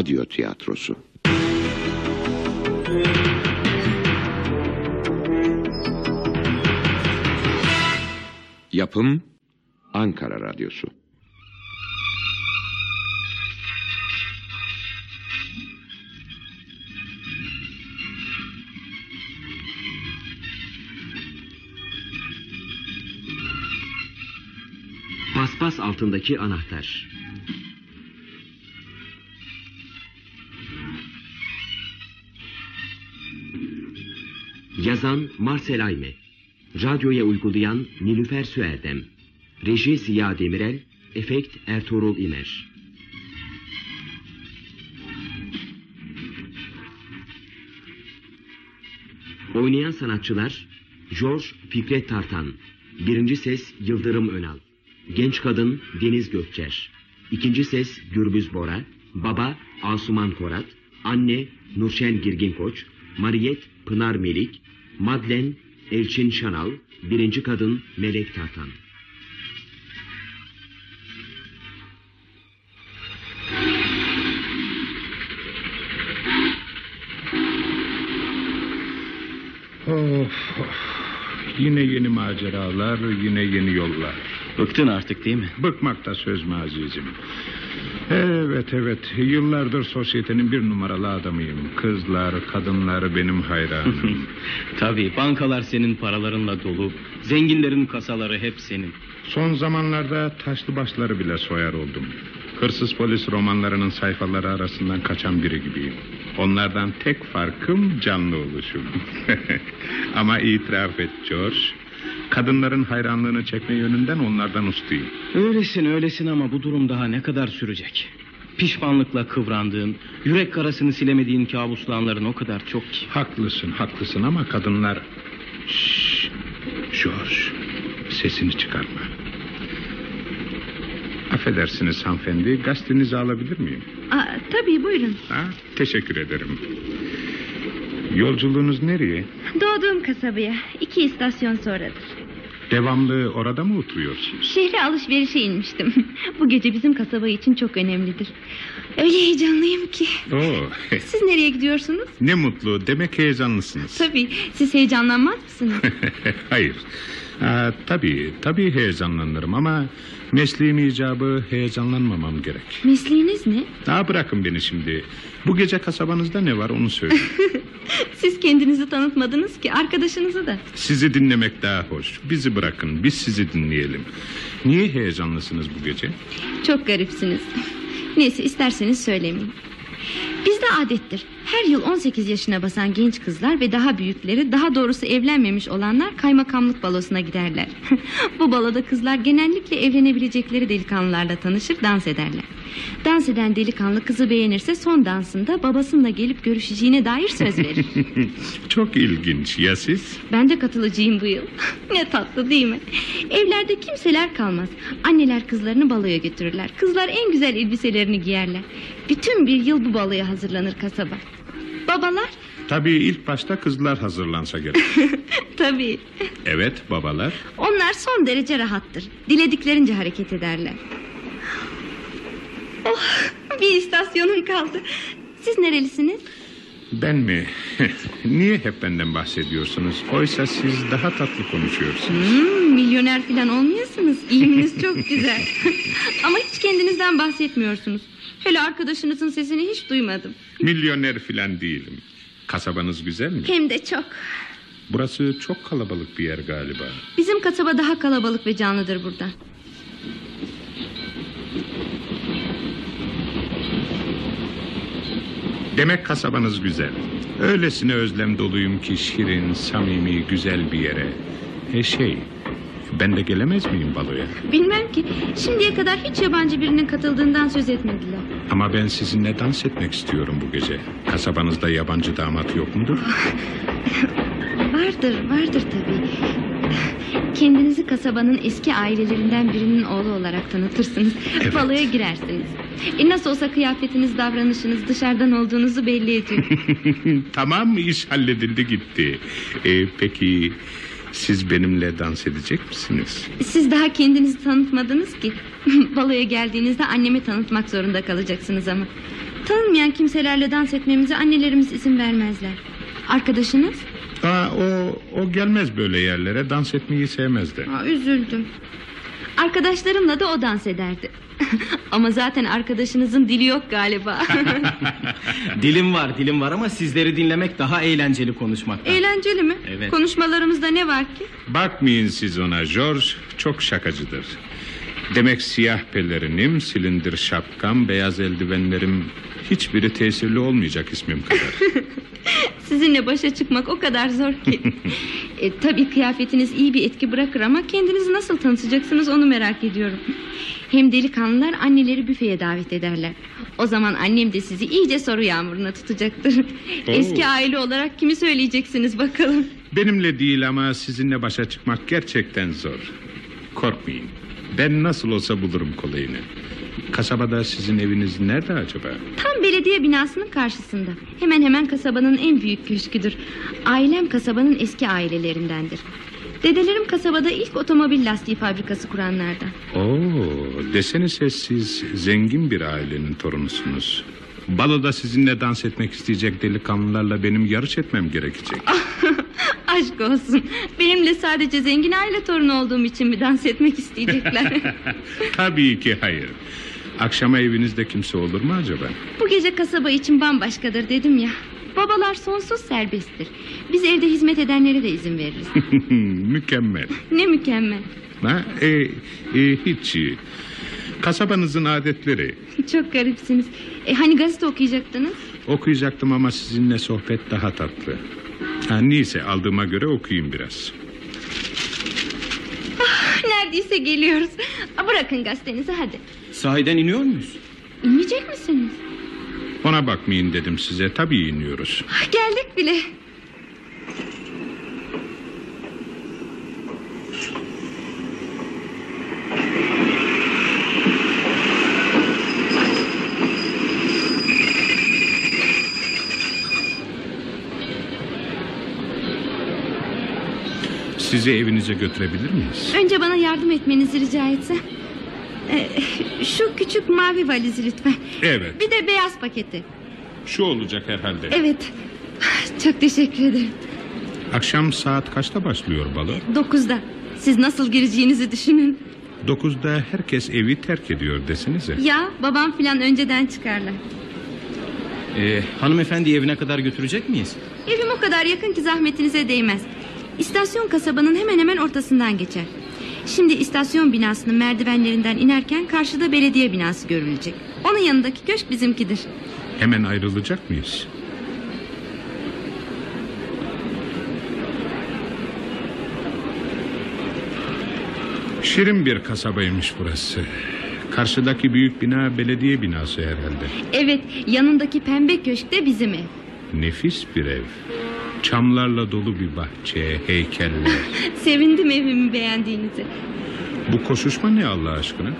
Radyo Tiyatrosu Yapım Ankara Radyosu Paspas altındaki anahtar. Yazan Marcel Ayme. Radyoya uygulayan Nilüfer Süerdem. Reji Ziya Demirel. Efekt Ertuğrul İmer. Oynayan sanatçılar George Fikret Tartan. Birinci ses Yıldırım Önal. Genç kadın Deniz Gökçer. İkinci ses Gürbüz Bora. Baba Asuman Korat. Anne Nurşen Girgin Koç. Mariyet Pınar Melik. Madlen Elçin Şanal. Birinci kadın Melek Tartan. Of, of. Yine yeni maceralar, yine yeni yollar. Bıktın artık değil mi? Bıkmakta söz mü azizim? Evet evet yıllardır sosyetenin bir numaralı adamıyım. Kızlar, kadınlar benim hayranım. Tabii bankalar senin paralarınla dolu. Zenginlerin kasaları hep senin. Son zamanlarda taşlı başları bile soyar oldum. Hırsız polis romanlarının sayfaları arasından kaçan biri gibiyim. Onlardan tek farkım canlı oluşum. Ama itiraf et George. Kadınların hayranlığını çekme yönünden onlardan ustayım. Öylesin öylesin ama bu durum daha ne kadar sürecek? Pişmanlıkla kıvrandığın, yürek karasını silemediğin kabuslanların o kadar çok ki. Haklısın haklısın ama kadınlar... Şşş, George sesini çıkarma. Affedersiniz hanımefendi gazetenizi alabilir miyim? Aa, tabii buyurun. Ha, teşekkür ederim. Yolculuğunuz nereye? Doğduğum kasabaya. iki istasyon sonradır. Devamlı orada mı oturuyorsunuz? Şehre alışverişe inmiştim. Bu gece bizim kasaba için çok önemlidir. Öyle heyecanlıyım ki. Oo, Siz nereye gidiyorsunuz? ne mutlu demek heyecanlısınız. Tabii. Siz heyecanlanmaz mısınız? Hayır. Ha, tabii, tabii heyecanlanırım ama mesleğim icabı heyecanlanmamam gerek. Mesleğiniz ne? Ha, bırakın beni şimdi. Bu gece kasabanızda ne var onu söyleyin. Siz kendinizi tanıtmadınız ki arkadaşınızı da. Sizi dinlemek daha hoş. Bizi bırakın, biz sizi dinleyelim. Niye heyecanlısınız bu gece? Çok garipsiniz. Neyse isterseniz söylemeyeyim. Bizde adettir. Her yıl 18 yaşına basan genç kızlar ve daha büyükleri, daha doğrusu evlenmemiş olanlar kaymakamlık balosuna giderler. Bu baloda kızlar genellikle evlenebilecekleri delikanlılarla tanışır, dans ederler. Dans eden delikanlı kızı beğenirse son dansında babasıyla gelip görüşeceğine dair söz verir. Çok ilginç. Ya siz? Ben de katılıcıyım bu yıl. ne tatlı değil mi? Evlerde kimseler kalmaz. Anneler kızlarını baloya götürürler. Kızlar en güzel elbiselerini giyerler. Bütün bir yıl bu baloya hazırlanır kasaba. Babalar? Tabii ilk başta kızlar hazırlansa gerek. Tabii. evet babalar. Onlar son derece rahattır. Dilediklerince hareket ederler. Oh, bir istasyonun kaldı. Siz nerelisiniz? Ben mi? Niye hep benden bahsediyorsunuz? Oysa siz daha tatlı konuşuyorsunuz. Hmm, milyoner falan olmuyorsunuz. İyiminiz çok güzel. Ama hiç kendinizden bahsetmiyorsunuz. Hele arkadaşınızın sesini hiç duymadım. Milyoner filan değilim. Kasabanız güzel mi? Hem de çok. Burası çok kalabalık bir yer galiba. Bizim kasaba daha kalabalık ve canlıdır burada. Demek kasabanız güzel. Öylesine özlem doluyum ki şirin, samimi, güzel bir yere. E şey, ben de gelemez miyim baloya? Bilmem ki şimdiye kadar hiç yabancı birinin katıldığından söz etmediler. Ama ben sizinle dans etmek istiyorum bu gece. Kasabanızda yabancı damat yok mudur? Vardır, vardır tabii. Kendinizi kasabanın eski ailelerinden birinin oğlu olarak tanıtırsınız. Evet. Baloya girersiniz. E nasıl olsa kıyafetiniz, davranışınız dışarıdan olduğunuzu belli ediyor. tamam iş halledildi gitti. E, peki siz benimle dans edecek misiniz? Siz daha kendinizi tanıtmadınız ki. Baloya geldiğinizde anneme tanıtmak zorunda kalacaksınız ama. Tanınmayan kimselerle dans etmemize annelerimiz izin vermezler. Arkadaşınız? Aa, o, o gelmez böyle yerlere dans etmeyi sevmez de. Aa, üzüldüm. Arkadaşlarımla da o dans ederdi. Ama zaten arkadaşınızın dili yok galiba. dilim var dilim var ama sizleri dinlemek daha eğlenceli konuşmaktan. Eğlenceli mi? Evet. Konuşmalarımızda ne var ki? Bakmayın siz ona George çok şakacıdır. Demek siyah pelerinim, silindir şapkam, beyaz eldivenlerim hiçbiri tesirli olmayacak ismim kadar. Sizinle başa çıkmak o kadar zor ki. e, tabii kıyafetiniz iyi bir etki bırakır ama kendinizi nasıl tanıtacaksınız onu merak ediyorum. Hem delikanlılar anneleri büfeye davet ederler. O zaman annem de sizi iyice soru yağmuruna tutacaktır. Eski aile olarak kimi söyleyeceksiniz bakalım. Benimle değil ama sizinle başa çıkmak gerçekten zor. Korkmayın. Ben nasıl olsa bulurum kolayını. Kasabada sizin eviniz nerede acaba? Tam belediye binasının karşısında. Hemen hemen kasabanın en büyük köşküdür. Ailem kasabanın eski ailelerindendir. Dedelerim kasabada ilk otomobil lastiği fabrikası kuranlardan. Oo, desenize siz zengin bir ailenin torunusunuz. Baloda sizinle dans etmek isteyecek delikanlılarla benim yarış etmem gerekecek. Aşk olsun. Benimle sadece zengin aile torunu olduğum için mi dans etmek isteyecekler? Tabii ki hayır. Akşama evinizde kimse olur mu acaba? Bu gece kasaba için bambaşkadır dedim ya. Babalar sonsuz serbesttir. Biz evde hizmet edenlere de izin veririz. Mükemmel. ne mükemmel. Ha, e, e, hiç. Kasabanızın adetleri. Çok garipsiniz. E, hani gazete okuyacaktınız? Okuyacaktım ama sizinle sohbet daha tatlı. Ha, neyse aldığıma göre okuyayım biraz. Neredeyse geliyoruz. Aa, Bırakın gazetenizi hadi. Sahiden iniyor muyuz? İnmeyecek misiniz? Ona bakmayın dedim size. Tabii iniyoruz. Ah, Geldik bile. Sizi evinize götürebilir miyiz? Önce bana yardım etmenizi rica etsem. Ee, şu küçük mavi valizi lütfen. Evet. Bir de beyaz paketi. Şu olacak herhalde. Evet. Çok teşekkür ederim. Akşam saat kaçta başlıyor balo? Dokuzda. Siz nasıl gireceğinizi düşünün. Dokuzda herkes evi terk ediyor desenize. Ya babam filan önceden çıkarlar. Ee, hanımefendi evine kadar götürecek miyiz? Evim o kadar yakın ki zahmetinize değmez. İstasyon kasabanın hemen hemen ortasından geçer. Şimdi istasyon binasının merdivenlerinden inerken karşıda belediye binası görülecek. Onun yanındaki köşk bizimkidir. Hemen ayrılacak mıyız? Şirin bir kasabaymış burası. Karşıdaki büyük bina belediye binası herhalde. Evet yanındaki pembe köşk de bizim ev. Nefis bir ev. Çamlarla dolu bir bahçe, heykeller. Sevindim evimi beğendiğinize. Bu koşuşma ne Allah aşkına?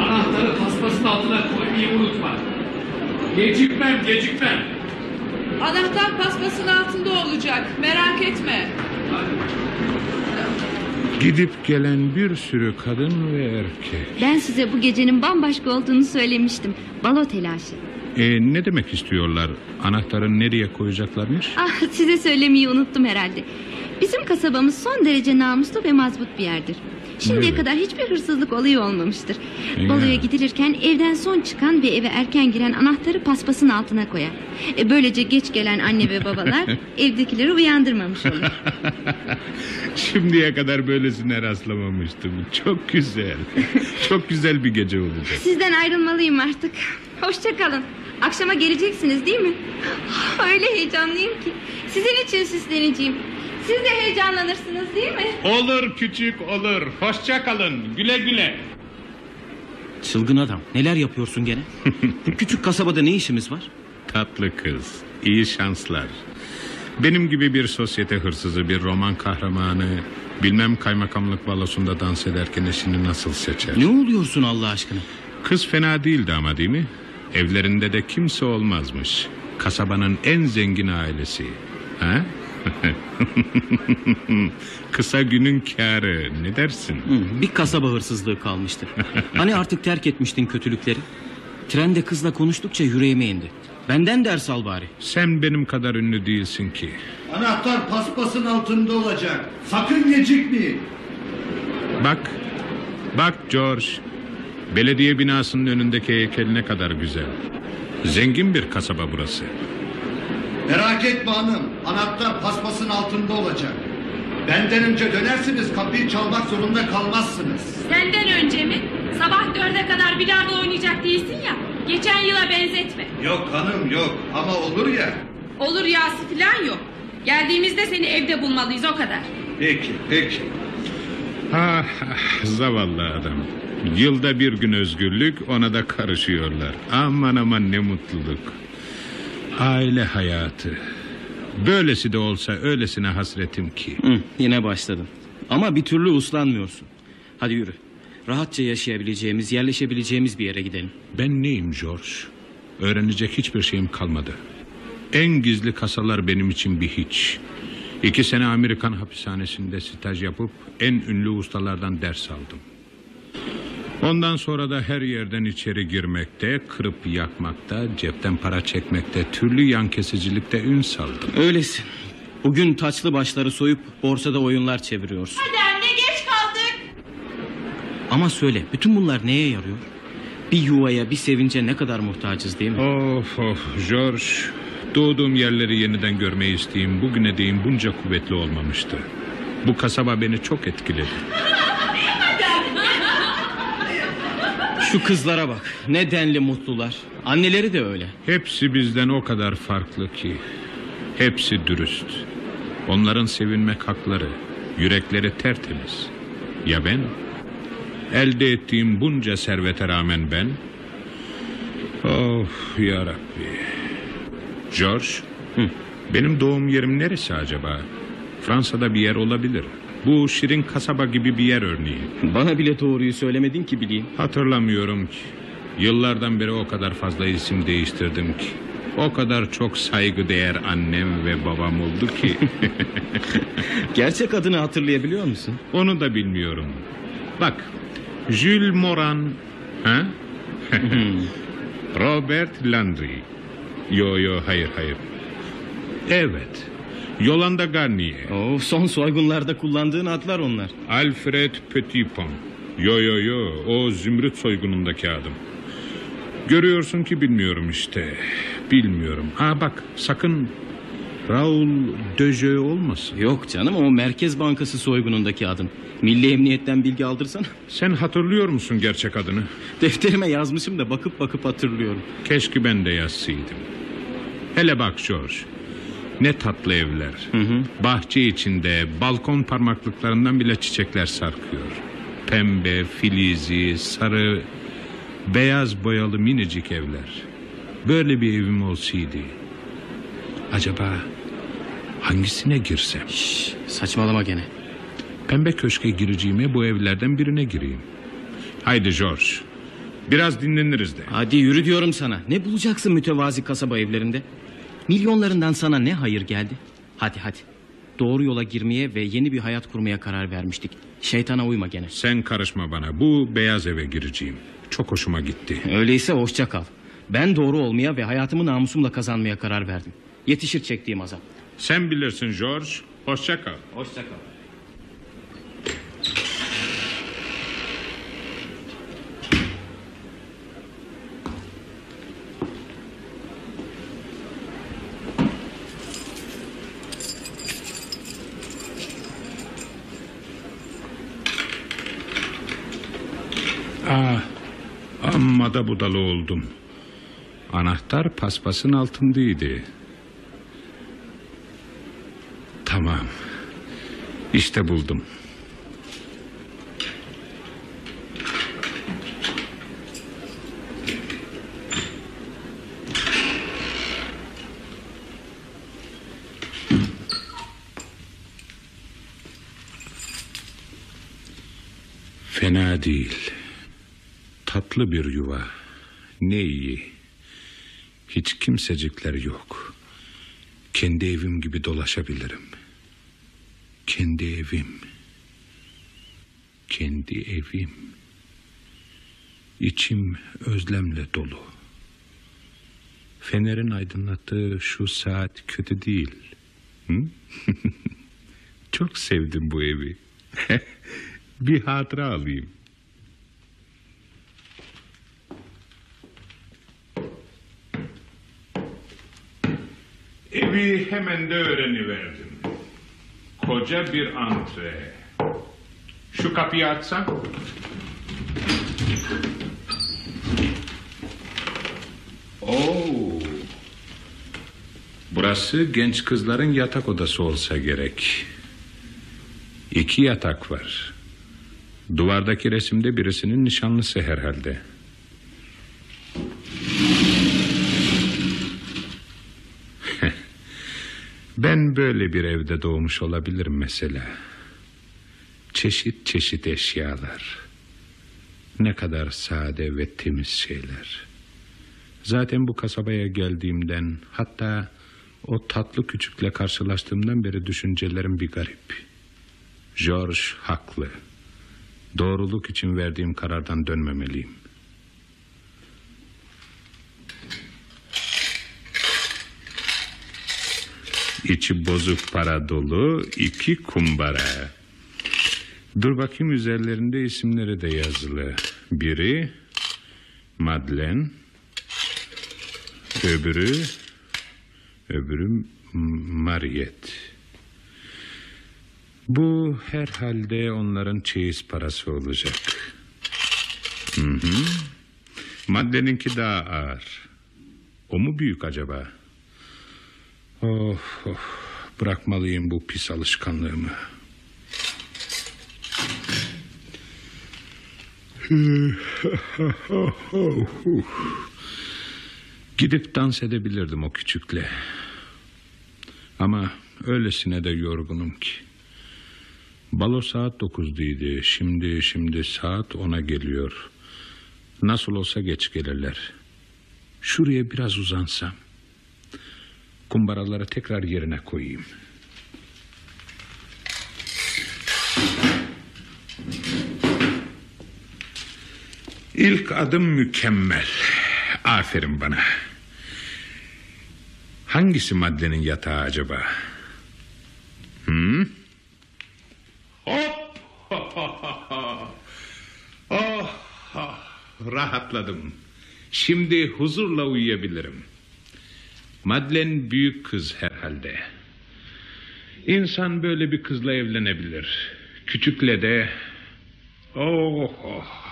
Anahtarı paspasın altına koymayı unutma. Gecikmem, gecikmem. Anahtar paspasın altında olacak. Merak etme. Gidip gelen bir sürü kadın ve erkek. Ben size bu gecenin bambaşka olduğunu söylemiştim. Balo telaşı. E, ne demek istiyorlar? Anahtarı nereye koyacaklarmış? Ah size söylemeyi unuttum herhalde. Bizim kasabamız son derece namuslu ve mazbut bir yerdir. Şimdiye Evet. kadar hiçbir hırsızlık olayı olmamıştır. Ya. Baloya gidilirken evden son çıkan ve eve erken giren anahtarı paspasın altına koyar. E, böylece geç gelen anne ve babalar evdekileri uyandırmamış olur. Şimdiye kadar böylesine rastlamamıştım. Çok güzel. Çok güzel bir gece olacak. Sizden ayrılmalıyım artık. Hoşça kalın. Akşama geleceksiniz değil mi? Öyle heyecanlıyım ki. Sizin için süsleneceğim. Siz de heyecanlanırsınız değil mi? Olur küçük olur. Hoşça kalın. Güle güle. Çılgın adam neler yapıyorsun gene? Bu küçük kasabada ne işimiz var? Tatlı kız. iyi şanslar. Benim gibi bir sosyete hırsızı, bir roman kahramanı... ...bilmem kaymakamlık balosunda dans ederken eşini nasıl seçer? Ne oluyorsun Allah aşkına? Kız fena değildi ama değil mi? Evlerinde de kimse olmazmış. Kasabanın en zengin ailesi. Ha? Kısa günün kârı ne dersin? Hı, bir kasaba hırsızlığı kalmıştı. hani artık terk etmiştin kötülükleri? Trende kızla konuştukça yüreğime indi. Benden ders al bari. Sen benim kadar ünlü değilsin ki. Anahtar paspasın altında olacak. Sakın gecikmeyin. Bak, bak George. Belediye binasının önündeki heykel ne kadar güzel. Zengin bir kasaba burası. Merak etme hanım. Anahtar paspasın altında olacak. Benden önce dönersiniz kapıyı çalmak zorunda kalmazsınız. Senden önce mi? Sabah dörde kadar bilardo oynayacak değilsin ya. Geçen yıla benzetme. Yok hanım yok ama olur ya. Olur yası falan yok. Geldiğimizde seni evde bulmalıyız o kadar. Peki peki. Ah, ah, zavallı adam. Yılda bir gün özgürlük ona da karışıyorlar. Aman aman ne mutluluk. Aile hayatı. Böylesi de olsa öylesine hasretim ki. Hı, yine başladın. Ama bir türlü uslanmıyorsun. Hadi yürü. Rahatça yaşayabileceğimiz, yerleşebileceğimiz bir yere gidelim. Ben neyim George? Öğrenecek hiçbir şeyim kalmadı. En gizli kasalar benim için bir hiç. İki sene Amerikan hapishanesinde staj yapıp en ünlü ustalardan ders aldım. Ondan sonra da her yerden içeri girmekte, kırıp yakmakta, cepten para çekmekte, türlü yan kesicilikte ün saldım. Öylesin. Bugün taçlı başları soyup borsada oyunlar çeviriyorsun. Hadi anne geç kaldık. Ama söyle bütün bunlar neye yarıyor? Bir yuvaya bir sevince ne kadar muhtacız değil mi? Of of George, doğduğum yerleri yeniden görmeyi isteyeyim bugüne değin bunca kuvvetli olmamıştı. Bu kasaba beni çok etkiledi. Şu kızlara bak ne denli mutlular. Anneleri de öyle. Hepsi bizden o kadar farklı ki. Hepsi dürüst. Onların sevinmek hakları, yürekleri tertemiz. Ya ben? Elde ettiğim bunca servete rağmen ben? Of ya Rabbi. George, benim doğum yerim neresi acaba? Fransa'da bir yer olabilir. Bu şirin kasaba gibi bir yer örneğin. Bana bile doğruyu söylemedin ki bileyim. Hatırlamıyorum ki. Yıllardan beri o kadar fazla isim değiştirdim ki. O kadar çok saygıdeğer annem ve babam oldu ki. Gerçek adını hatırlayabiliyor musun? Onu da bilmiyorum. Bak. Jules Moran. Ha? Robert Landry. Yo yo hayır hayır. Evet. Yolanda Garnier. Oo, son soygunlarda kullandığın adlar onlar. Alfred Petitpont. Yo yo yo o zümrüt soygunundaki adım. Görüyorsun ki bilmiyorum işte. Bilmiyorum. Ha bak sakın Raul Döjö olmasın. Yok canım o Merkez Bankası soygunundaki adın. Milli Emniyet'ten bilgi aldırsana. Sen hatırlıyor musun gerçek adını? Defterime yazmışım da bakıp bakıp hatırlıyorum. Keşke ben de yazsaydım. Hele bak George. Ne tatlı evler. Bahçe içinde balkon parmaklıklarından bile çiçekler sarkıyor. Pembe, filizi, sarı, beyaz boyalı minicik evler. Böyle bir evim olsaydı. Acaba hangisine girsem? Şş, saçmalama gene. Pembe köşke gireceğime bu evlerden birine gireyim. Haydi George. Biraz dinleniriz de. Hadi yürü diyorum sana. Ne bulacaksın mütevazi kasaba evlerinde? Milyonlarından sana ne hayır geldi? Hadi hadi. Doğru yola girmeye ve yeni bir hayat kurmaya karar vermiştik. Şeytana uyma gene. Sen karışma bana. Bu beyaz eve gireceğim. Çok hoşuma gitti. Öyleyse hoşça kal. Ben doğru olmaya ve hayatımı namusumla kazanmaya karar verdim. Yetişir çektiğim azap. Sen bilirsin George. Hoşça kal. Hoşça kal. Ah, amma da budalı oldum. Anahtar paspasın altındaydı. Tamam. İşte buldum. Fena değil. Tatlı bir yuva. Ne iyi. Hiç kimsecikler yok. Kendi evim gibi dolaşabilirim. Kendi evim. Kendi evim. İçim özlemle dolu. Fenerin aydınlattığı şu saat kötü değil. Hı? Çok sevdim bu evi. Bir hatıra alayım. Evi hemen de öğreniverdim. Koca bir antre. Şu kapıyı açsan. Oo. Burası genç kızların yatak odası olsa gerek. İki yatak var. Duvardaki resimde birisinin nişanlısı herhalde. Ben böyle bir evde doğmuş olabilirim mesela. Çeşit çeşit eşyalar. Ne kadar sade ve temiz şeyler. Zaten bu kasabaya geldiğimden hatta o tatlı küçükle karşılaştığımdan beri düşüncelerim bir garip. George haklı. Doğruluk için verdiğim karardan dönmemeliyim. İçi bozuk para dolu iki kumbara. Dur bakayım üzerlerinde isimleri de yazılı. Biri Madeleine, öbürü öbürü Mariette. Bu herhalde onların çeyiz parası olacak. Hı hı. Maddenink'i daha ağır. O mu büyük acaba? Of of. Bırakmalıyım bu pis alışkanlığımı. Gidip dans edebilirdim o küçükle. Ama öylesine de yorgunum ki. Balo saat dokuzdaydı. Şimdi şimdi saat ona geliyor. Nasıl olsa geç gelirler. Şuraya biraz uzansam. Kumbaraları tekrar yerine koyayım. İlk adım mükemmel. Aferin bana. Hangisi maddenin yatağı acaba? Hı? Hop! oh, rahatladım. Şimdi huzurla uyuyabilirim. Madlen büyük kız herhalde. İnsan böyle bir kızla evlenebilir. Küçükle de... Oh, oh.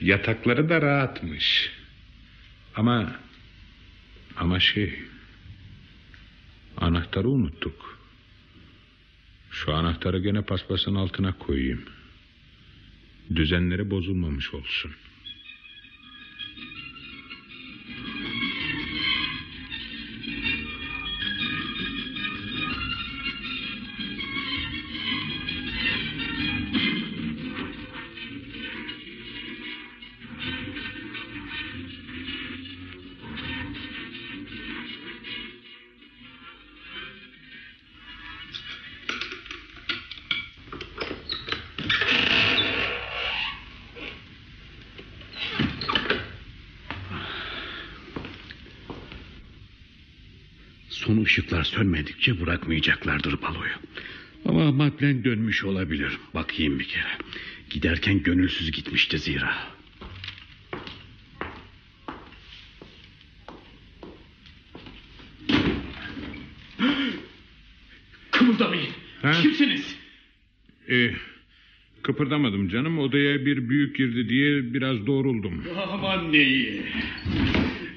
Yatakları da rahatmış. Ama... Ama şey... Anahtarı unuttuk. Şu anahtarı gene paspasın altına koyayım. Düzenleri bozulmamış olsun. Sönmedikçe bırakmayacaklardır baloyu. Ama Madlen dönmüş olabilir. Bakayım bir kere. Giderken gönülsüz gitmişti zira. Kımıldamayın. Ha? Kimsiniz? Ee, kıpırdamadım canım. Odaya bir büyük girdi diye biraz doğruldum. Aman ne iyi.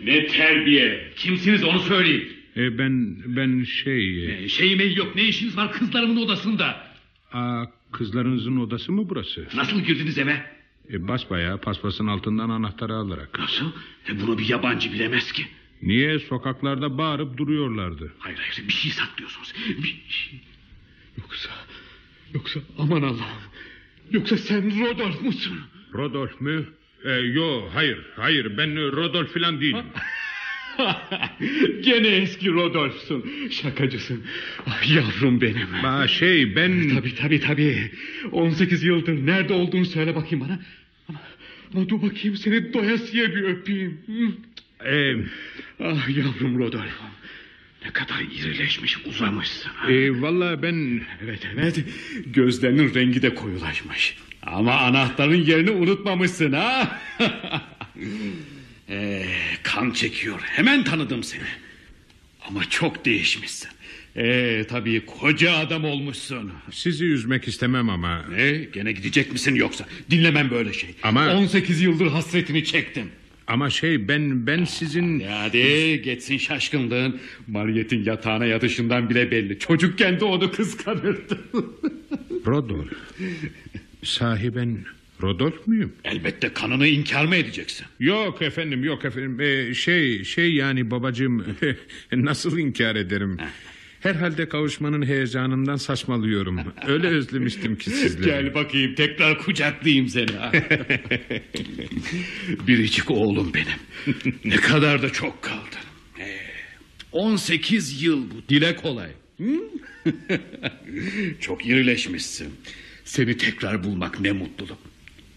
Ne terbiye. Kimsiniz onu söyleyin. Ee, ben ben şey... Ee, Şey mail yok. Ne işiniz var kızlarımın odasında? Aa, kızlarınızın odası mı burası? Nasıl girdiniz eve? E, basbayağı paspasın altından anahtarı alarak. Nasıl? E bunu bir yabancı bilemez ki. Niye sokaklarda bağırıp duruyorlardı? Hayır hayır bir şey saklıyorsunuz. Bir şey. Yoksa... Yoksa aman Allah'ım. Yoksa sen Rodolf musun? Rodolf mü? Ee, yo hayır hayır ben Rodolf falan değilim. Gene eski Rodolf'sun. Şakacısın. Ah, yavrum benim. Ba şey ben... Tabii tabii tabii. 18 yıldır nerede olduğunu söyle bakayım bana. Ama, ama dur bakayım seni doyasıya bir öpeyim. Hı. E, Ah yavrum Rodolfo. Ne kadar irileşmiş uzamışsın. ha. e, Valla ben... Evet evet. Gözlerinin rengi de koyulaşmış. Ama anahtarın yerini unutmamışsın ha. ee, kan çekiyor. Hemen tanıdım seni. Ama çok değişmişsin. Ee, tabii koca adam olmuşsun. Sizi üzmek istemem ama... Ne? Gene gidecek misin yoksa? Dinlemem böyle şey. Ama- 18 yıldır hasretini çektim. Ama şey ben ben sizin... Hadi, hadi geçsin şaşkınlığın. Mariyet'in yatağına yatışından bile belli. Çocukken de onu kıskanırdı. Rodolf. Sahi ben Rodolf muyum? Elbette kanını inkar mı edeceksin? Yok efendim yok efendim. Ee, şey şey yani babacığım nasıl inkar ederim? Herhalde kavuşmanın heyecanından saçmalıyorum. Öyle özlemiştim ki sizleri. Gel bakayım tekrar kucaklayayım seni. Biricik oğlum benim. Ne kadar da çok kaldın. Ee, 18 yıl bu dile kolay. Çok irileşmişsin. Seni tekrar bulmak ne mutluluk.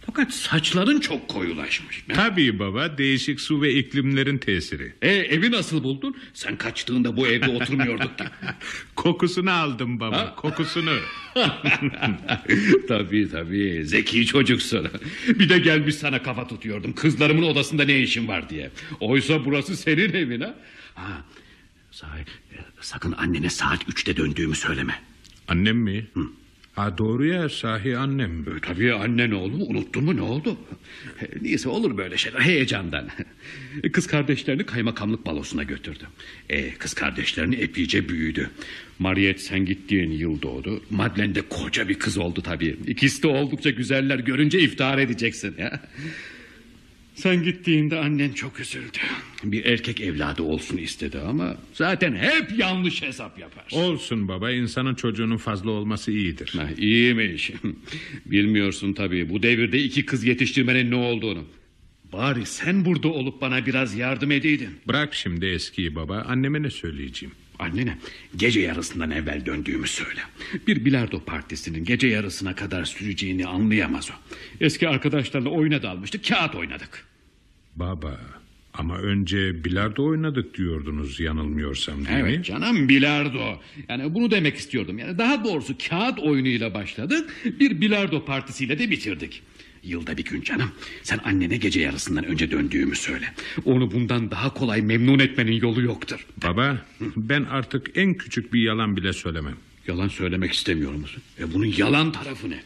Fakat saçların çok koyulaşmış. Tabii baba değişik su ve iklimlerin tesiri. E, evi nasıl buldun? Sen kaçtığında bu evde oturmuyorduk ki. Kokusunu aldım baba Ha? kokusunu. tabii tabii zeki çocuksun. Bir de gelmiş sana kafa tutuyordum. Kızlarımın odasında ne işin var diye. Oysa burası senin evin ha. ha sahi, e, sakın annene saat üçte döndüğümü söyleme. Annem mi? Ha doğru ya sahi annem. E, tabii annen oğlum unuttun mu ne oldu? Neyse olur böyle şeyler heyecandan. E, Kız kardeşlerini kaymakamlık balosuna götürdüm. E, kız kardeşlerini epeyce büyüdü. Mariet sen gittiğin yıl doğdu. Madeleine de koca bir kız oldu tabii. İkisi de oldukça güzeller görünce iftihar edeceksin ya. Sen gittiğinde annen çok üzüldü. Bir erkek evladı olsun istedi ama zaten hep yanlış hesap yapar. Olsun baba insanın çocuğunun fazla olması iyidir. Ha, iyiymiş. Bilmiyorsun tabii bu devirde iki kız yetiştirmenin ne olduğunu. Bari sen burada olup bana biraz yardım edeydin. Bırak şimdi eskiyi baba anneme ne söyleyeceğim? Annene gece yarısından evvel döndüğümü söyle. Bir bilardo partisinin gece yarısına kadar süreceğini anlayamaz o. Eski arkadaşlarla oyuna dalmıştık kağıt oynadık. Baba ama önce bilardo oynadık diyordunuz yanılmıyorsam değil mi? Evet canım bilardo. Yani bunu demek istiyordum. Yani daha doğrusu kağıt oyunuyla başladık. Bir bilardo partisiyle de bitirdik. Yılda bir gün canım. Sen annene gece yarısından önce döndüğümü söyle. Onu bundan daha kolay memnun etmenin yolu yoktur. Baba ben artık en küçük bir yalan bile söylemem. Yalan söylemek istemiyor musun? E bunun yalan tarafı ne?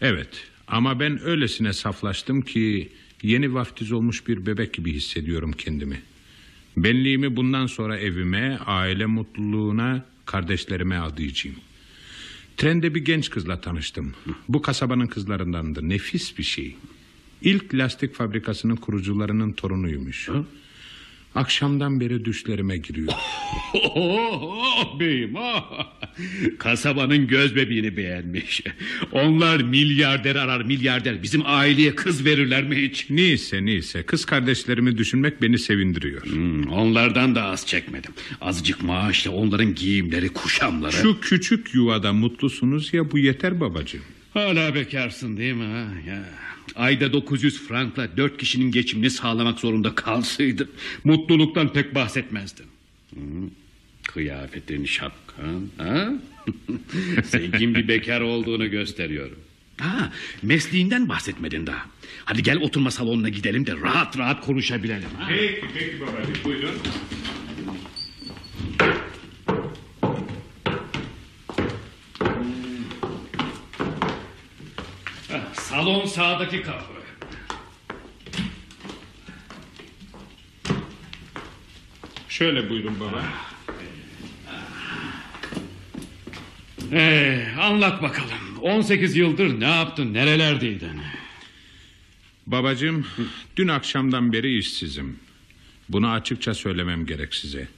Evet ama ben öylesine saflaştım ki yeni vaftiz olmuş bir bebek gibi hissediyorum kendimi. Benliğimi bundan sonra evime, aile mutluluğuna, kardeşlerime adayacağım. Trende bir genç kızla tanıştım. Bu kasabanın kızlarındandı. Nefis bir şey. İlk lastik fabrikasının kurucularının torunuymuş. Akşamdan beri düşlerime giriyor. Oh, oh beyim oh. Kasabanın göz bebeğini beğenmiş. Onlar milyarder arar milyarder. Bizim aileye kız verirler mi hiç? Neyse neyse kız kardeşlerimi düşünmek beni sevindiriyor. Hmm, onlardan da az çekmedim. Azıcık maaşla onların giyimleri, kuşamları. Şu küçük yuvada mutlusunuz ya bu yeter babacığım. Hala bekarsın değil mi? Ha? Ya. Ayda 900 frankla dört kişinin geçimini sağlamak zorunda kalsaydın... ...mutluluktan pek bahsetmezdin. Hı, Kıyafetin, şapkan... Ha? Zengin bir bekar olduğunu gösteriyorum. Ha, mesleğinden bahsetmedin daha. Hadi gel oturma salonuna gidelim de rahat rahat konuşabilelim. Ha? Peki peki babacığım buyurun. Salon sağdaki kapı. Şöyle buyurun baba. Ee, anlat bakalım. 18 yıldır ne yaptın, nerelerdeydin? Babacığım dün akşamdan beri işsizim. Bunu açıkça söylemem gerek size.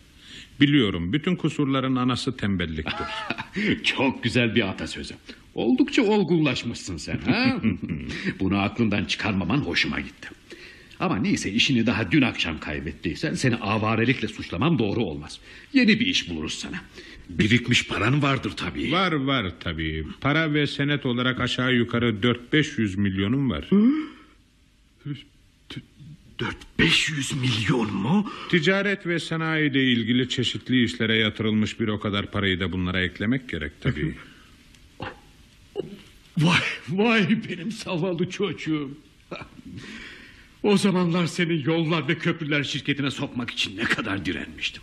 Biliyorum bütün kusurların anası tembelliktir. Çok güzel bir atasözü. Oldukça olgunlaşmışsın sen. Ha? Bunu aklından çıkarmaman hoşuma gitti. Ama neyse işini daha dün akşam kaybettiysen seni avarelikle suçlamam doğru olmaz. Yeni bir iş buluruz sana. Birikmiş paran vardır tabii. Var var tabii. Para ve senet olarak aşağı yukarı 4-500 milyonum var. 4-500 milyon mu? Ticaret ve sanayiyle ilgili çeşitli işlere yatırılmış bir o kadar parayı da bunlara eklemek gerek tabii. Vay vay benim zavallı çocuğum. O zamanlar seni yollar ve köprüler şirketine sokmak için ne kadar direnmiştim.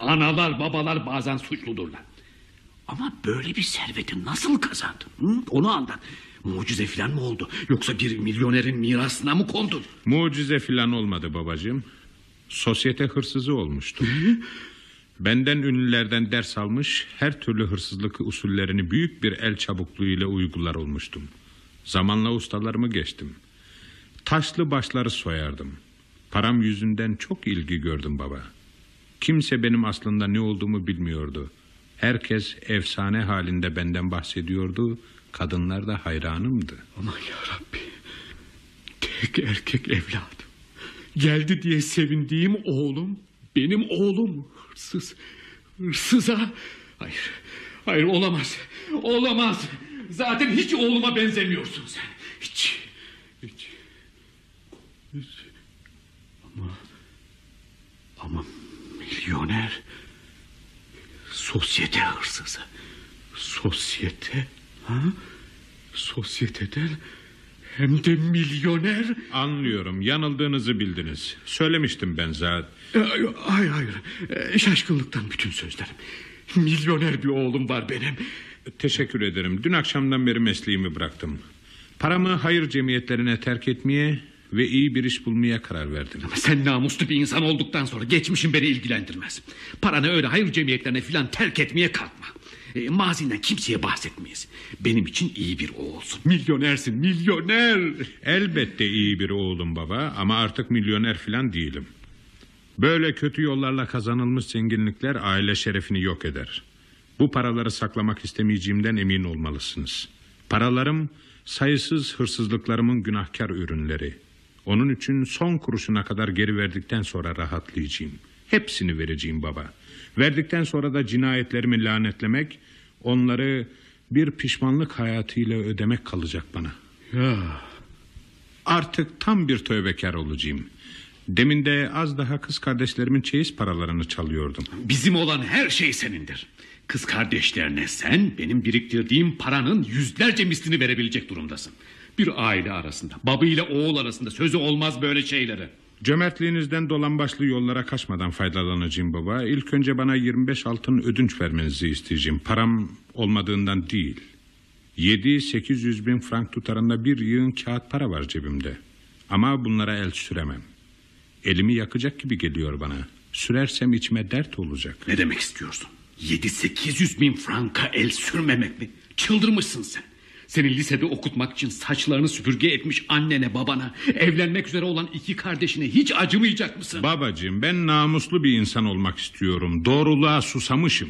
Analar babalar bazen suçludurlar. Ama böyle bir serveti nasıl kazandın? Hı? Onu anlat. Mucize falan mı oldu? Yoksa bir milyonerin mirasına mı kondun? Mucize filan olmadı babacığım. Sosyete hırsızı olmuştum. Benden ünlülerden ders almış, her türlü hırsızlık usullerini büyük bir el çabukluğuyla uygular olmuştum. Zamanla ustalarımı geçtim. Taşlı başları soyardım. Param yüzünden çok ilgi gördüm baba. Kimse benim aslında ne olduğumu bilmiyordu. Herkes efsane halinde benden bahsediyordu. Kadınlar da hayranımdı. Aman yarabbi. Tek erkek evladım. Geldi diye sevindiğim oğlum. Benim oğlum hırsız. Hırsıza. Hayır. Hayır olamaz. Olamaz. Zaten hiç oğluma benzemiyorsun sen. Hiç. Hiç. hiç. Ama ama milyoner sosyete hırsızı. Sosyete? Ha? Sosyeteden hem de milyoner. Anlıyorum, yanıldığınızı bildiniz. Söylemiştim ben zaten. Ee, Hayır hayır. Ee, Şaşkınlıktan bütün sözlerim. Milyoner bir oğlum var benim. Teşekkür ederim. Dün akşamdan beri mesleğimi bıraktım. Paramı hayır cemiyetlerine terk etmeye ve iyi bir iş bulmaya karar verdim. Ama sen namuslu bir insan olduktan sonra geçmişin beni ilgilendirmez. Paranı öyle hayır cemiyetlerine filan terk etmeye kalkma. E, mazinden kimseye bahsetmeyiz. Benim için iyi bir oğulsun. Milyonersin milyoner. Elbette iyi bir oğlum baba ama artık milyoner falan değilim. Böyle kötü yollarla kazanılmış zenginlikler aile şerefini yok eder. Bu paraları saklamak istemeyeceğimden emin olmalısınız. Paralarım sayısız hırsızlıklarımın günahkar ürünleri. Onun için son kuruşuna kadar geri verdikten sonra rahatlayacağım. Hepsini vereceğim baba. Verdikten sonra da cinayetlerimi lanetlemek, onları bir pişmanlık hayatıyla ödemek kalacak bana. Ya. Artık tam bir tövbekar olacağım. Demin de az daha kız kardeşlerimin çeyiz paralarını çalıyordum. Bizim olan her şey senindir. Kız kardeşlerine sen benim biriktirdiğim paranın yüzlerce mislini verebilecek durumdasın. Bir aile arasında, baba ile oğul arasında sözü olmaz böyle şeylere. Cömertliğinizden dolan başlı yollara kaçmadan faydalanacağım baba. İlk önce bana 25 altın ödünç vermenizi isteyeceğim. Param olmadığından değil. 7-800 bin frank tutarında bir yığın kağıt para var cebimde. Ama bunlara el süremem. Elimi yakacak gibi geliyor bana. Sürersem içime dert olacak. Ne demek istiyorsun? 7-800 bin franka el sürmemek mi? Çıldırmışsın sen. Senin lisede okutmak için saçlarını süpürge etmiş annene babana... ...evlenmek üzere olan iki kardeşine hiç acımayacak mısın? Babacığım ben namuslu bir insan olmak istiyorum. Doğruluğa susamışım.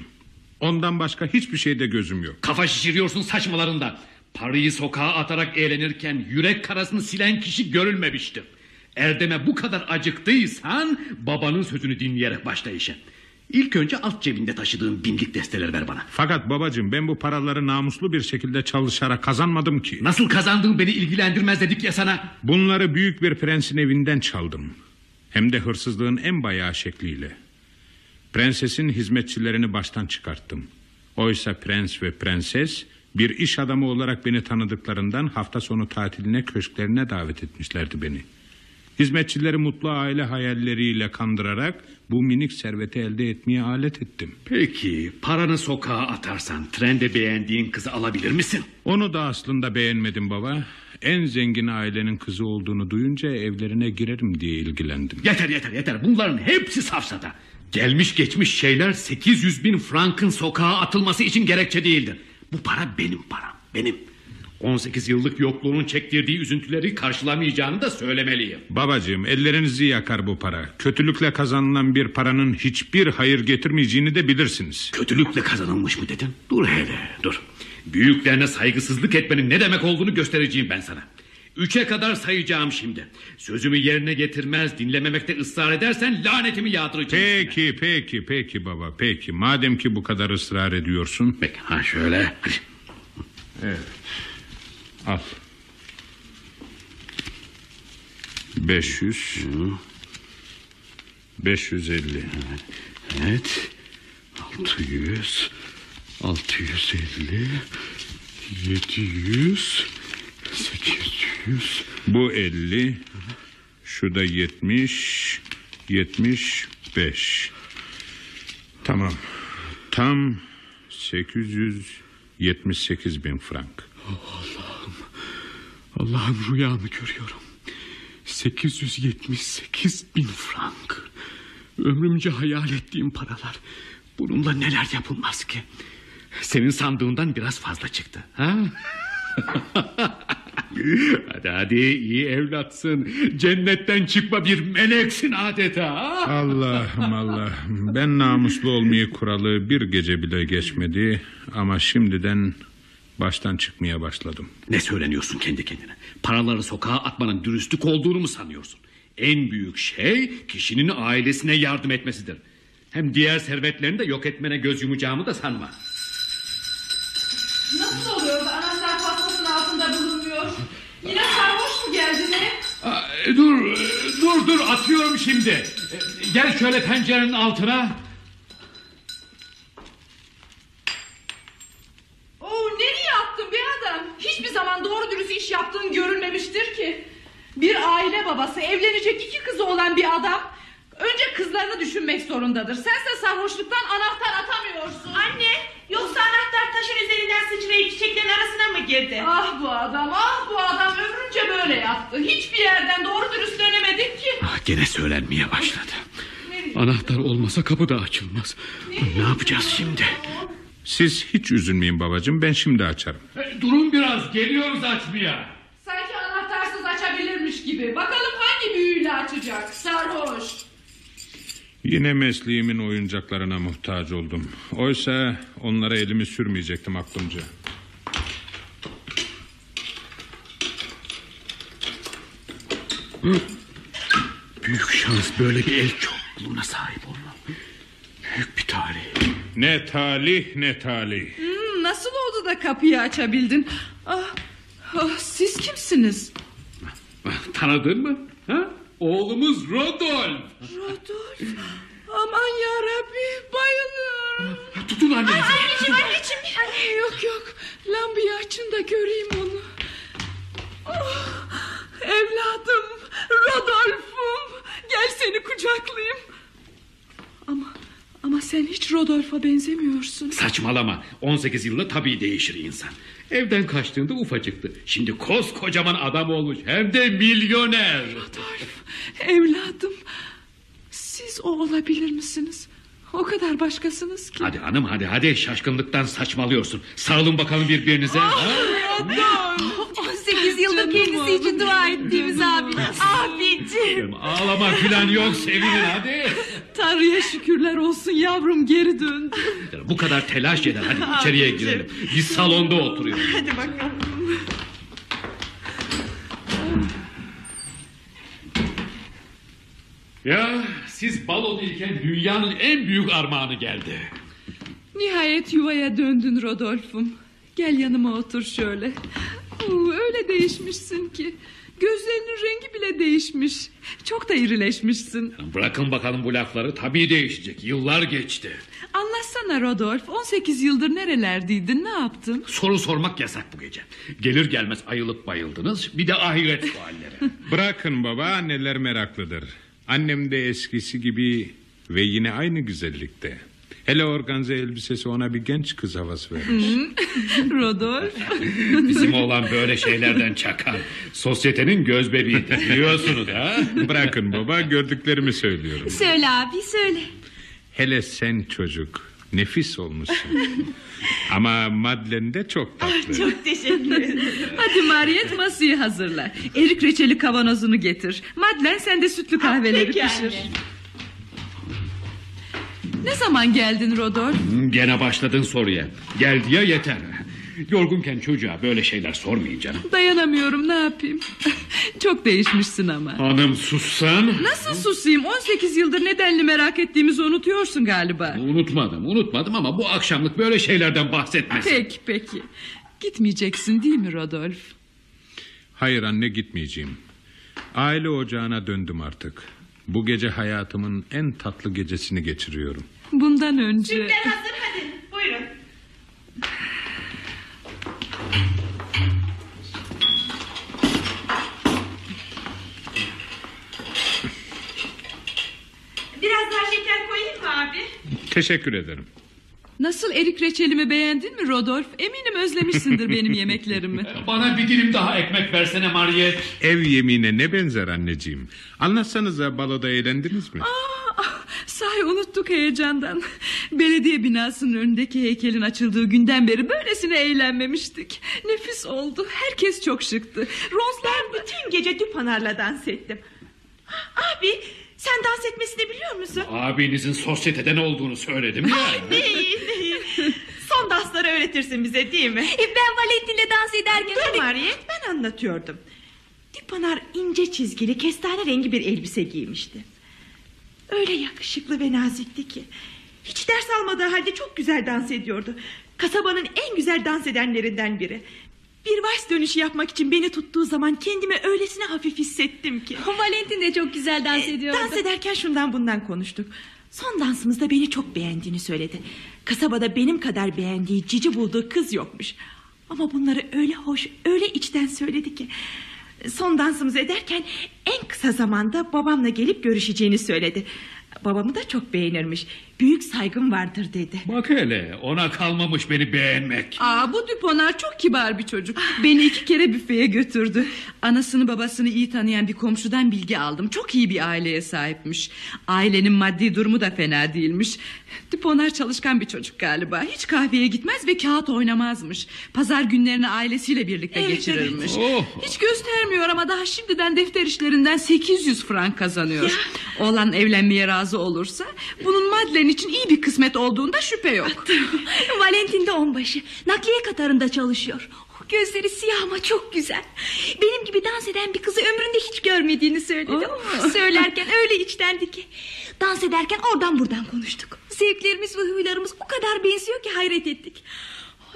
Ondan başka hiçbir şeyde gözüm yok. Kafa şişiriyorsun saçmalarında. Parayı sokağa atarak eğlenirken yürek karasını silen kişi görülmemiştir. Erdem'e bu kadar acıktıysan babanın sözünü dinleyerek başla işe. İlk önce alt cebinde taşıdığın binlik desteleri ver bana. Fakat babacığım ben bu paraları namuslu bir şekilde çalışarak kazanmadım ki. Nasıl kazandığın beni ilgilendirmez dedik ya sana. Bunları büyük bir prensin evinden çaldım. Hem de hırsızlığın en bayağı şekliyle. Prensesin hizmetçilerini baştan çıkarttım. Oysa prens ve prenses bir iş adamı olarak beni tanıdıklarından hafta sonu tatiline köşklerine davet etmişlerdi beni. Hizmetçileri mutlu aile hayalleriyle kandırarak bu minik serveti elde etmeye alet ettim. Peki paranı sokağa atarsan trende beğendiğin kızı alabilir misin? Onu da aslında beğenmedim baba. En zengin ailenin kızı olduğunu duyunca evlerine girerim diye ilgilendim. Yeter yeter yeter bunların hepsi safsata. Gelmiş geçmiş şeyler 800 bin frankın sokağa atılması için gerekçe değildir. Bu para benim param benim. 18 yıllık yokluğunun çektirdiği üzüntüleri karşılamayacağını da söylemeliyim. Babacığım ellerinizi yakar bu para. Kötülükle kazanılan bir paranın hiçbir hayır getirmeyeceğini de bilirsiniz. Kötülükle kazanılmış mı dedin? Dur hele dur. Büyüklerine saygısızlık etmenin ne demek olduğunu göstereceğim ben sana. Üçe kadar sayacağım şimdi. Sözümü yerine getirmez, dinlememekte ısrar edersen lanetimi yağdıracağım. Peki peki peki baba peki. Madem ki bu kadar ısrar ediyorsun. Peki ha şöyle. Evet. Al. 500. 550. Evet. 600. 650. 700. 800. Bu 50. Şu da 70. 75. Tamam. Tam 878 bin frank. Allah'ım. Allah'ım rüyamı görüyorum. 878 bin frank. Ömrümce hayal ettiğim paralar. Bununla neler yapılmaz ki? Senin sandığından biraz fazla çıktı. Ha? hadi hadi iyi evlatsın. Cennetten çıkma bir meleksin adeta. Allah'ım Allah'ım. Ben namuslu olmayı kuralı bir gece bile geçmedi. Ama şimdiden baştan çıkmaya başladım. Ne söyleniyorsun kendi kendine? Paraları sokağa atmanın dürüstlük olduğunu mu sanıyorsun? En büyük şey kişinin ailesine yardım etmesidir. Hem diğer servetlerini de yok etmene göz yumacağımı da sanma. Nasıl oluyor da anahtar pasmasının altında bulunmuyor? Yine sarhoş mu geldi ne? Aa, dur, dur, dur atıyorum şimdi. Gel şöyle pencerenin altına. Oo, nereye attın be adam? Hiçbir zaman doğru dürüst iş yaptığın görülmemiştir ki. Bir aile babası evlenecek iki kızı olan bir adam... ...önce kızlarını düşünmek zorundadır. Sense sarhoşluktan anahtar atamıyorsun. Anne yoksa anahtar taşın üzerinden sıçrayıp çiçeklerin arasına mı girdi? Ah bu adam, ah bu adam ömrünce böyle yattı. Hiçbir yerden doğru dürüst dönemedik ki. Ah, Gene söylenmeye başladı. Anahtar olmasa kapı da açılmaz. Ne yapacağız şimdi? Siz hiç üzülmeyin babacığım. Ben şimdi açarım. E, Durun biraz geliyoruz açmaya. Sanki anahtarsız açabilirmiş gibi. Bakalım hangi büyüyle açacak. Sarhoş. Yine mesleğimin oyuncaklarına muhtaç oldum. Oysa onlara elimi sürmeyecektim aklımca. Büyük şans böyle bir el çokluğuna sahip olmak. Büyük bir tarih. Ne talih ne talih. Hmm, nasıl oldu da kapıyı açabildin? Ah, ah, siz kimsiniz? Tanıdın mı? Ha? Oğlumuz Rodolf. Rodolf. Aman yarabbi bayılıyorum. Tutun annenizi. Ay, anneciğim anneciğim. Ay, yok yok. Lambayı açın da göreyim onu. Oh, evladım. Rodolf'um. Gel seni kucaklayayım. Ama ama sen hiç Rodolf'a benzemiyorsun. Saçmalama. 18 yılda tabii değişir insan. Evden kaçtığında ufacıktı. Şimdi koskocaman adam olmuş. Hem de milyoner. Rodolf, evladım. Siz o olabilir misiniz? O kadar başkasınız ki. Hadi hanım hadi hadi şaşkınlıktan saçmalıyorsun. Sarılın bakalım birbirinize. ha? 18 yıldır kendisi için dua ettiğimiz abi. Abicim. Ağlama filan yok sevinin hadi. Tanrı'ya şükürler olsun yavrum geri döndü. Bu kadar telaş eder. Hadi içeriye girelim. Biz salonda oturuyoruz. Hadi bakalım. Ya siz balodayken dünyanın en büyük armağanı geldi. Nihayet yuvaya döndün Rodolf'um. Gel yanıma otur şöyle. Oo, öyle değişmişsin ki. Gözlerinin rengi bile değişmiş. Çok da irileşmişsin. Bırakın bakalım bu lafları. Tabii değişecek. Yıllar geçti. Anlatsana Rodolf. 18 yıldır nerelerdeydin? Ne yaptın? Soru sormak yasak bu gece. Gelir gelmez ayılıp bayıldınız. Bir de ahiret sualleri. Bırakın baba anneler meraklıdır. Annem de eskisi gibi ve yine aynı güzellikte. Hele organze elbisesi ona bir genç kız havası vermiş. Rodolf. Bizim oğlan böyle şeylerden çakar. Sosyetenin göz bebeğidir biliyorsunuz ha. Bırakın baba gördüklerimi söylüyorum. Söyle abi söyle. Hele sen çocuk nefis olmuşsun. Ama Madlen de çok tatlı. Çok teşekkür ederim. Hadi Mariyet masayı hazırla. Erik reçeli kavanozunu getir. Madlen sen de sütlü kahveleri Peki pişir. anne. Ne zaman geldin Rodolf? Gene başladın soruya. Geldi ya yeter. Yorgunken çocuğa böyle şeyler sormayın canım. Dayanamıyorum ne yapayım. Çok değişmişsin ama. Hanım sussan. Nasıl susayım 18 yıldır nedenli merak ettiğimizi unutuyorsun galiba. Unutmadım unutmadım ama bu akşamlık böyle şeylerden bahsetmesin. Peki peki. Gitmeyeceksin değil mi Rodolf? Hayır anne gitmeyeceğim. Aile ocağına döndüm artık. Bu gece hayatımın en tatlı gecesini geçiriyorum. Bundan önce... hazır hadi buyurun. Biraz daha şeker koyayım mı abi? Teşekkür ederim. Nasıl erik reçelimi beğendin mi Rodolf? Eminim özlemişsindir benim yemeklerimi. Bana bir dilim daha ekmek versene Mariyet. Ev yemeğine ne benzer anneciğim? Anlatsanıza baloda eğlendiniz mi? Aa, sahi unuttuk heyecandan. Belediye binasının önündeki heykelin açıldığı günden beri böylesine eğlenmemiştik. Nefis oldu. Herkes çok şıktı. Rozlar. Bütün gece Düpanar'la dans ettim. Abi sen dans etmesini biliyor musun? Abinizin sosyeteden olduğunu söyledim ya. Değil değil. Son dansları öğretirsin bize değil mi? E, Ben Valentin'le dans ederken... Dur Mariyet ben anlatıyordum. Düpanar ince çizgili kestane rengi bir elbise giymişti. Öyle yakışıklı ve nazikti ki. Hiç ders almadığı halde çok güzel dans ediyordu. Kasabanın en güzel dans edenlerinden biri. Bir vals dönüşü yapmak için beni tuttuğu zaman kendimi öylesine hafif hissettim ki. Valentin de çok güzel dans E, ediyordu. Dans ederken şundan bundan konuştuk. Son dansımızda beni çok beğendiğini söyledi. Kasabada benim kadar beğendiği cici bulduğu kız yokmuş. Ama bunları öyle hoş, öyle içten söyledi ki. Son dansımızı ederken en kısa zamanda babamla gelip görüşeceğini söyledi. Babamı da çok beğenirmiş. Büyük saygım vardır dedi. Bak hele ona kalmamış beni beğenmek. Aa, bu Düponar çok kibar bir çocuk. Beni iki kere büfeye götürdü. Anasını babasını iyi tanıyan bir komşudan bilgi aldım. Çok iyi bir aileye sahipmiş. Ailenin maddi durumu da fena değilmiş. Düponar çalışkan bir çocuk galiba. Hiç kahveye gitmez ve kağıt oynamazmış. Pazar günlerini ailesiyle birlikte Evet, geçirirmiş. evet. Oh. Hiç göstermiyor ama daha şimdiden defter işlerinden 800 frank kazanıyor. Oğlan evlenmeye razı olursa bunun Madeleine için iyi bir kısmet olduğunda şüphe yok. Valentin de onbaşı. Nakliye katarında çalışıyor. Gözleri siyah ama çok güzel. Benim gibi dans eden bir kızı ömründe hiç görmediğini söyledi. Aa. Söylerken öyle içtendi ki. Dans ederken oradan buradan konuştuk. Zevklerimiz ve huylarımız o kadar benziyor ki hayret ettik.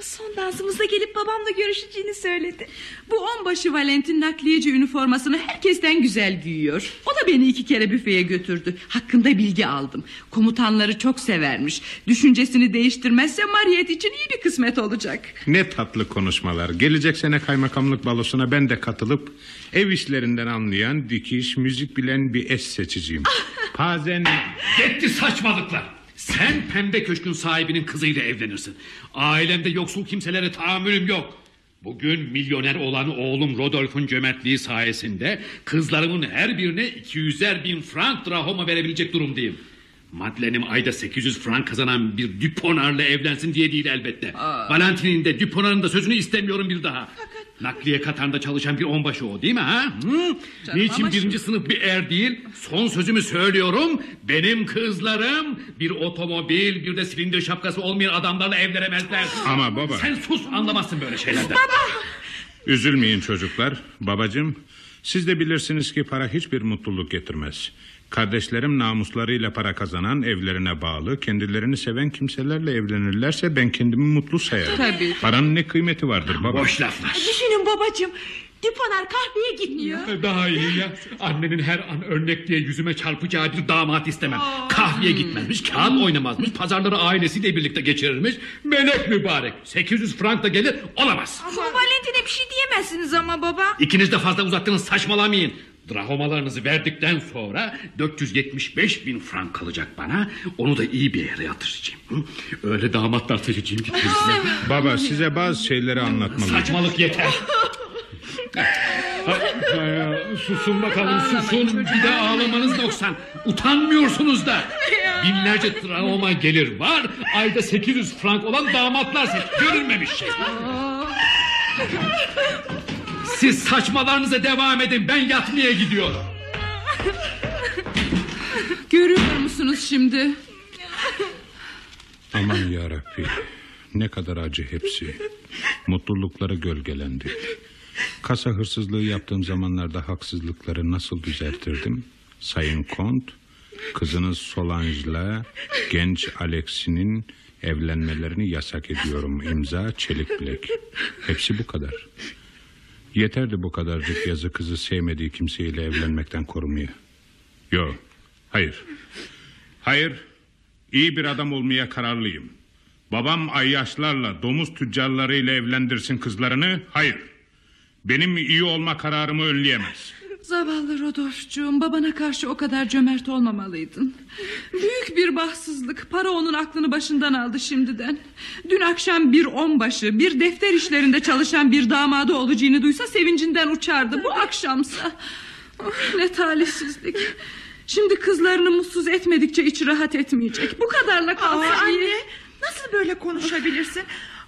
Son dansımızda gelip babamla görüşeceğini söyledi. Bu onbaşı Valentin nakliyeci üniformasını herkesten güzel giyiyor. O da beni iki kere büfeye götürdü. Hakkında bilgi aldım. Komutanları çok severmiş. Düşüncesini değiştirmezse Mariyet için iyi bir kısmet olacak. Ne tatlı konuşmalar. Gelecek sene kaymakamlık balosuna ben de katılıp... ...ev işlerinden anlayan, dikiş, müzik bilen bir eş seçeceğim. Bazen... Yetti saçmalıklar. Sen pembe köşkün sahibinin kızıyla evlenirsin. Ailemde yoksul kimselere tahammülüm yok. Bugün milyoner olan oğlum Rodolf'un cömertliği sayesinde... ...kızlarımın her birine 200'er bin frank drahoma verebilecek durumdayım. Madeleine'im ayda 800 frank kazanan bir Duponar'la evlensin diye değil elbette. Valentin'in de Duponar'ın da sözünü istemiyorum bir daha. Nakliye Katar'da çalışan bir onbaşı o değil mi ha? Hı? Niçin birinci sınıf bir er değil? Son sözümü söylüyorum. Benim kızlarım bir otomobil bir de silindir şapkası olmayan adamlarla evlenemezler. Ama baba- Sen sus anlamazsın böyle şeylerden. Üzülmeyin çocuklar. Babacığım siz de bilirsiniz ki para hiçbir mutluluk getirmez. Kardeşlerim namuslarıyla para kazanan, evlerine bağlı, kendilerini seven kimselerle evlenirlerse ben kendimi mutlu sayarım. Tabii. Paranın ne kıymeti vardır baba? Boş laflar. Düşünün babacığım. Düpanar kahveye gitmiyor. Daha iyi ya. Annenin her an örnek diye yüzüme çarpacağı bir damat istemem. Kahveye gitmezmiş, kağıt oynamazmış, pazarları ailesiyle birlikte geçirirmiş. Melek mübarek. 800 frank da gelir, olamaz. Ama Valentin'e bir şey diyemezsiniz ama baba. İkiniz de fazla uzattınız saçmalamayın. Drahomalarınızı verdikten sonra 475 bin frank kalacak bana. Onu da iyi bir yere yatıracağım. Hı? Öyle damatlar seçeceğim ki. Baba size bazı şeyleri anlatmalıyım. Saçmalık yeter. Susun bakalım susun bir de ağlamanız noksan utanmıyorsunuz da binlerce travma gelir var ayda 800 frank olan damatlar görülmemiş şey siz saçmalarınıza devam edin ben yatmaya gidiyorum Görüyor musunuz şimdi? Aman yarabbi. ne kadar acı hepsi. Mutlulukları gölgelendi. Kasa hırsızlığı yaptığım zamanlarda haksızlıkları nasıl düzeltirdim? Sayın Kont, kızınız Solange'la genç Alex'inin evlenmelerini yasak ediyorum. İmza Çelik Bilek. Hepsi bu kadar. Yeterdi bu kadarcık yazı kızı sevmediği kimseyle evlenmekten korumaya. Yok, hayır. Hayır, iyi bir adam olmaya kararlıyım. Babam ayyaşlarla, domuz tüccarlarıyla evlendirsin kızlarını. Hayır. Benim iyi olma kararımı önleyemez. Zavallı Rodolf'cuğum babana karşı o kadar cömert olmamalıydın. Büyük bir bahtsızlık. Para onun aklını başından aldı şimdiden. Dün akşam bir onbaşı, bir defter işlerinde çalışan bir damadı olacağını duysa sevincinden uçardı. Bu akşamsa. Oh, ne talihsizlik. Şimdi kızlarını mutsuz etmedikçe içi rahat etmeyecek. Bu kadarla kalsa Aa, anne nasıl böyle konuşabilirsin?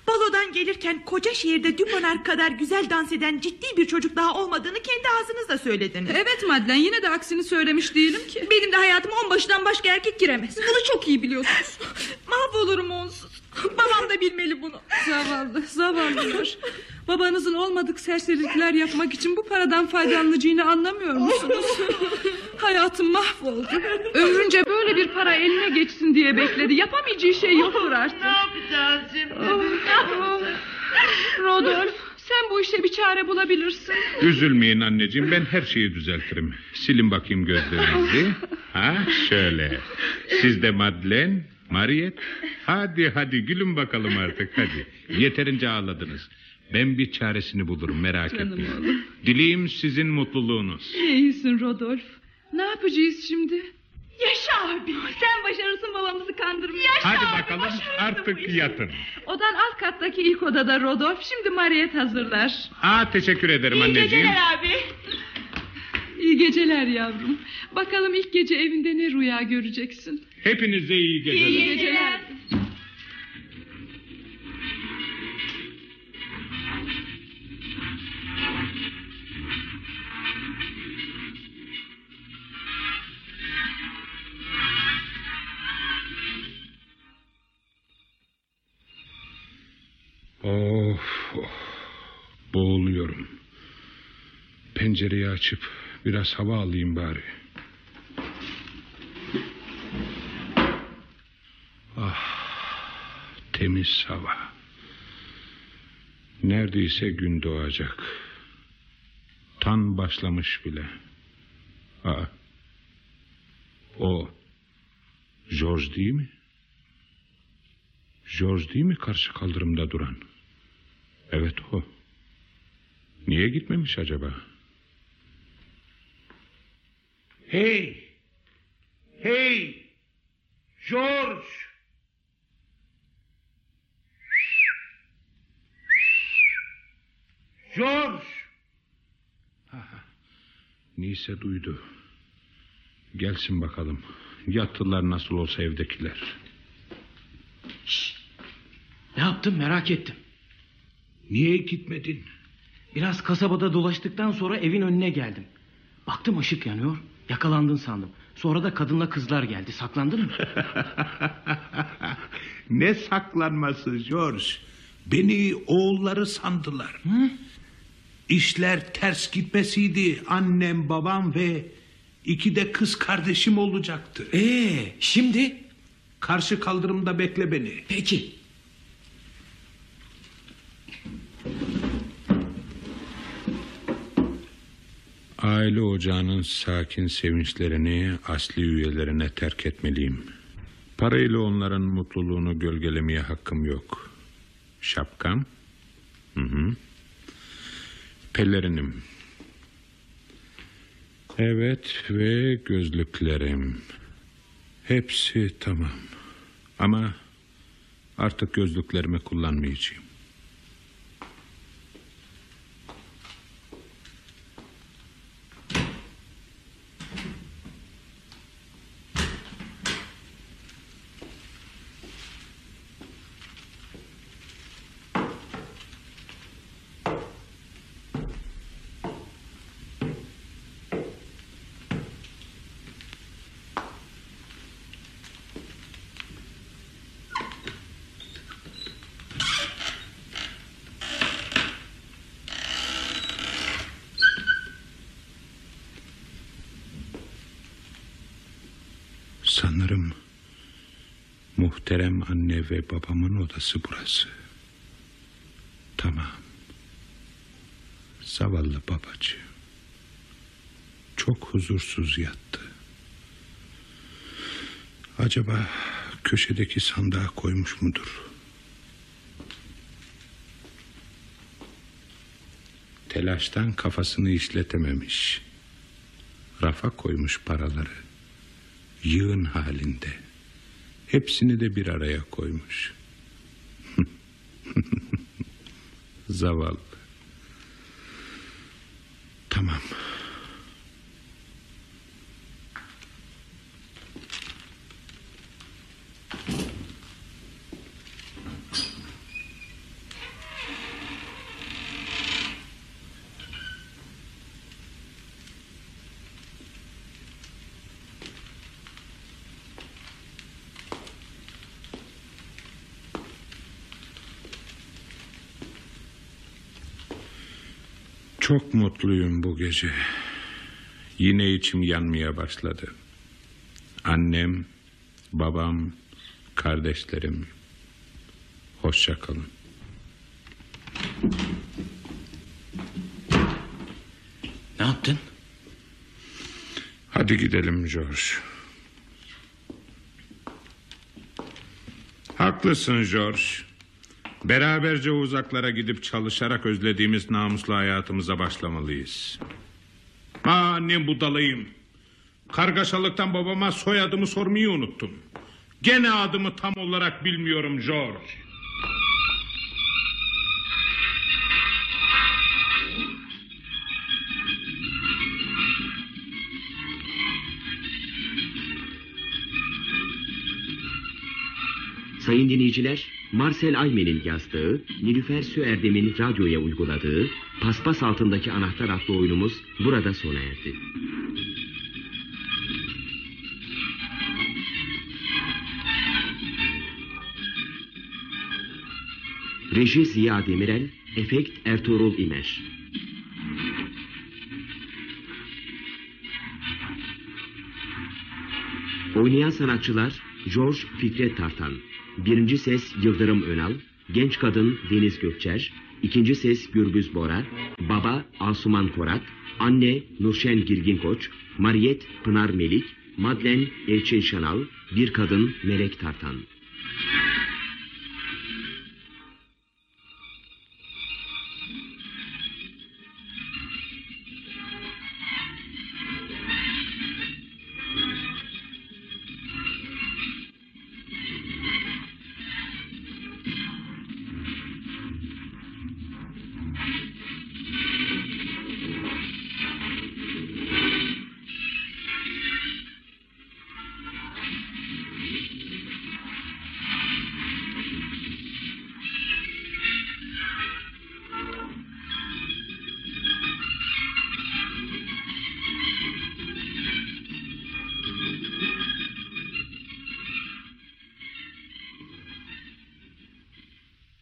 Balodan gelirken koca şehirde Duponar kadar güzel dans eden ciddi bir çocuk daha olmadığını kendi ağzınızla söylediniz. Evet Madlen yine de aksini söylemiş değilim ki. Benim de hayatıma onbaşıdan başka erkek giremez. Bunu çok iyi biliyorsunuz. Mahvolurum onsuz. Babam da bilmeli bunu. Zavallı, zavallılar. Babanızın olmadık serserilikler yapmak için bu paradan faydalanacağını anlamıyor musunuz? Hayatım mahvoldu. Ömrünce böyle bir para eline geçsin diye bekledi. Yapamayacağı şey yoktur artık. Ne yapacağız şimdi? Rodolf, sen bu işe bir çare bulabilirsin. Üzülmeyin anneciğim ben her şeyi düzeltirim. Silin bakayım gözlerinizi. Ha şöyle. Siz de Madeleine, Mariet. Hadi hadi gülün bakalım artık hadi. Yeterince ağladınız. Ben bir çaresini bulurum merak Canım etmeyin. oğlum. Dileyim sizin mutluluğunuz. İyisin Rodolf. Ne yapacağız şimdi? Yaşa abi. Sen başarırsın babamızı kandırmayı. Yaşa Hadi abi, bakalım artık yatın. Odan alt kattaki ilk odada Rodolf. Şimdi Mariet hazırlar. Ha teşekkür ederim İyi anneciğim. geceler abi. İyi geceler yavrum. Bakalım ilk gece evinde ne rüya göreceksin. Hepinize iyi geceler. İyi geceler. Of, of. Boğuluyorum. Pencereyi açıp biraz hava alayım bari. Ah, temiz hava. Neredeyse gün doğacak. Tan başlamış bile. Aa, o George değil mi? George değil mi karşı kaldırımda duran? Evet o. Niye gitmemiş acaba? Hey! Hey! George! George! Neyse duydu. Gelsin bakalım. Yattılar nasıl olsa evdekiler. Ne yaptın merak ettim. Niye gitmedin? Biraz kasabada dolaştıktan sonra evin önüne geldim. Baktım ışık yanıyor. Yakalandın sandım. Sonra da kadınla kızlar geldi. Saklandın mı? Ne saklanması George? Beni oğulları sandılar. İşler ters gitmesiydi. Annem, babam ve iki de kız kardeşim olacaktı. Ee, şimdi? Karşı kaldırımda bekle beni. Peki. Aile ocağının sakin sevinçlerini asli üyelerine terk etmeliyim. Parayla onların mutluluğunu gölgelemeye hakkım yok. Şapkam? Hı hı. Pelerinim. Evet ve gözlüklerim. Hepsi tamam. Ama artık gözlüklerimi kullanmayacağım. Ve babamın odası burası. Tamam. Zavallı babacığım. Çok huzursuz yattı. Acaba köşedeki sandığa koymuş mudur? Telaştan kafasını işletememiş. Rafa koymuş paraları. Yığın halinde. Hepsini de bir araya koymuş. Zavallı. Tamam. Çok mutluyum bu gece. Yine içim yanmaya başladı. Annem, babam, kardeşlerim. Hoşça kalın. Ne yaptın? Hadi gidelim George. Haklısın George. Beraberce uzaklara gidip çalışarak özlediğimiz namuslu hayatımıza başlamalıyız. Aa ne budalayım. Kargaşalıktan babama soyadımı sormayı unuttum. Gene adımı tam olarak bilmiyorum George. Sayın dinleyiciler, Marcel Aymen'in yazdığı, Nilüfer Süerdem'in radyoya uyguladığı Paspas Altındaki Anahtar adlı oyunumuz burada sona erdi. Reji Ziya Demirel, Efekt Ertuğrul İmer. Oynayan sanatçılar George Fikret Tartan, birinci ses Yıldırım Önal, genç kadın Deniz Gökçer, ikinci ses Gürbüz Bora, baba Asuman Korat, anne Nurşen Girgin Koç, Mariyet Pınar Melik, Madlen Elçin Şanal, bir kadın Melek Tartan.